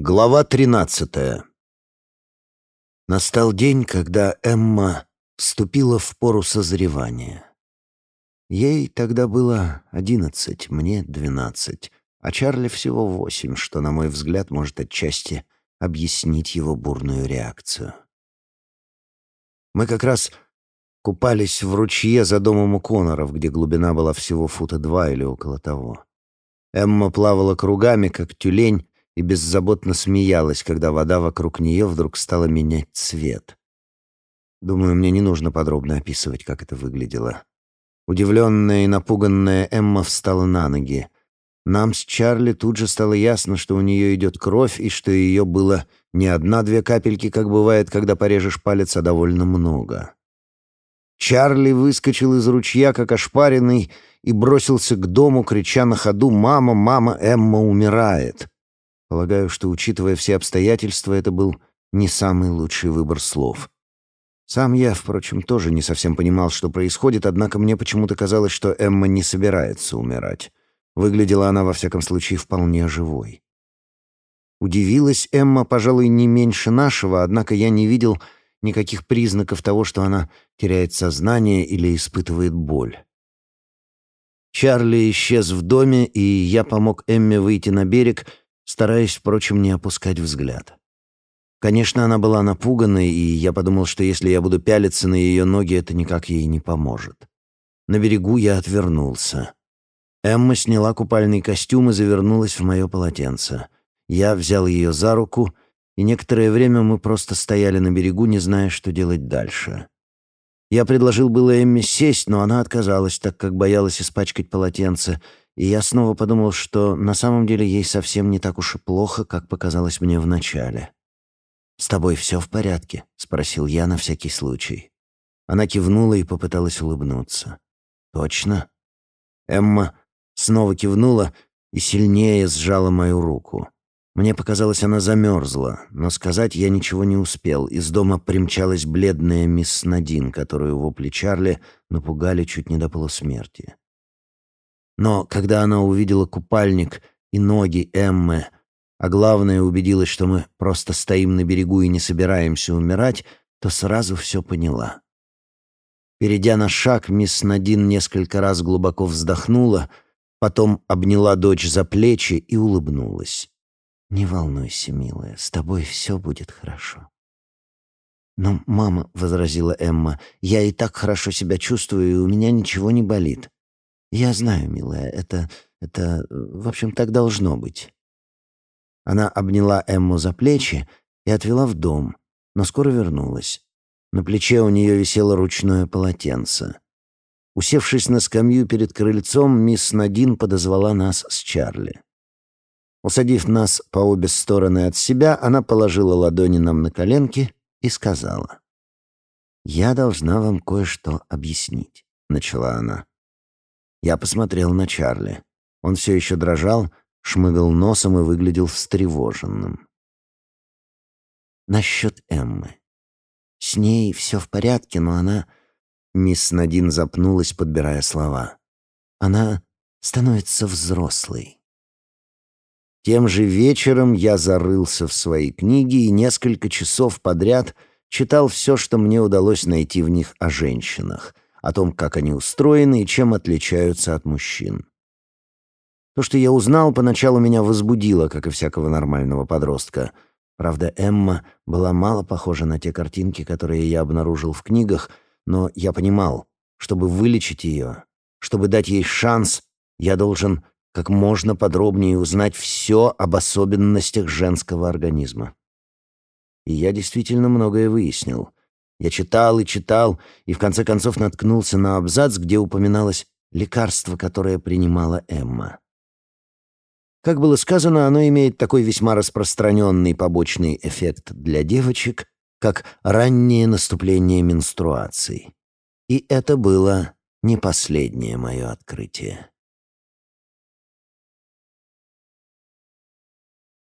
Глава тринадцатая. Настал день, когда Эмма вступила в пору созревания. Ей тогда было одиннадцать, мне двенадцать, а Чарли всего восемь, что, на мой взгляд, может отчасти объяснить его бурную реакцию. Мы как раз купались в ручье за домом у Коноров, где глубина была всего фута два или около того. Эмма плавала кругами, как тюлень, и беззаботно смеялась, когда вода вокруг нее вдруг стала менять цвет. Думаю, мне не нужно подробно описывать, как это выглядело. Удивленная и напуганная Эмма встала на ноги. Нам с Чарли тут же стало ясно, что у нее идет кровь, и что ее было не одна-две капельки, как бывает, когда порежешь палец, а довольно много. Чарли выскочил из ручья, как ошпаренный, и бросился к дому, крича на ходу «Мама, мама, Эмма умирает!». Полагаю, что, учитывая все обстоятельства, это был не самый лучший выбор слов. Сам я, впрочем, тоже не совсем понимал, что происходит, однако мне почему-то казалось, что Эмма не собирается умирать. Выглядела она, во всяком случае, вполне живой. Удивилась Эмма, пожалуй, не меньше нашего, однако я не видел никаких признаков того, что она теряет сознание или испытывает боль. Чарли исчез в доме, и я помог Эмме выйти на берег, стараясь, впрочем, не опускать взгляд. Конечно, она была напугана, и я подумал, что если я буду пялиться на ее ноги, это никак ей не поможет. На берегу я отвернулся. Эмма сняла купальный костюм и завернулась в мое полотенце. Я взял ее за руку, и некоторое время мы просто стояли на берегу, не зная, что делать дальше. Я предложил было Эмме сесть, но она отказалась, так как боялась испачкать полотенце, и я снова подумал, что на самом деле ей совсем не так уж и плохо, как показалось мне вначале. «С тобой все в порядке?» — спросил я на всякий случай. Она кивнула и попыталась улыбнуться. «Точно?» Эмма снова кивнула и сильнее сжала мою руку. Мне показалось, она замерзла, но сказать я ничего не успел. Из дома примчалась бледная мисс Надин, которую вопли Чарли напугали чуть не до полусмерти. Но когда она увидела купальник и ноги Эммы, а главное, убедилась, что мы просто стоим на берегу и не собираемся умирать, то сразу все поняла. Перейдя на шаг, мисс Надин несколько раз глубоко вздохнула, потом обняла дочь за плечи и улыбнулась. «Не волнуйся, милая, с тобой все будет хорошо». «Но, мама», — возразила Эмма, — «я и так хорошо себя чувствую, и у меня ничего не болит». «Я знаю, милая, это... это... в общем, так должно быть». Она обняла Эмму за плечи и отвела в дом, но скоро вернулась. На плече у нее висело ручное полотенце. Усевшись на скамью перед крыльцом, мисс Надин подозвала нас с Чарли. Усадив нас по обе стороны от себя, она положила ладони нам на коленки и сказала. «Я должна вам кое-что объяснить», — начала она. Я посмотрел на Чарли. Он все еще дрожал, шмыгал носом и выглядел встревоженным. Насчет Эммы. С ней все в порядке, но она... Мисс Надин запнулась, подбирая слова. Она становится взрослой. Тем же вечером я зарылся в свои книги и несколько часов подряд читал все, что мне удалось найти в них о женщинах — о том, как они устроены и чем отличаются от мужчин. То, что я узнал, поначалу меня возбудило, как и всякого нормального подростка. Правда, Эмма была мало похожа на те картинки, которые я обнаружил в книгах, но я понимал, чтобы вылечить ее, чтобы дать ей шанс, я должен как можно подробнее узнать все об особенностях женского организма. И я действительно многое выяснил — я читал и читал, и в конце концов наткнулся на абзац, где упоминалось лекарство, которое принимала Эмма. Как было сказано, оно имеет такой весьма распространенный побочный эффект для девочек, как раннее наступление менструаций. И это было не последнее мое открытие.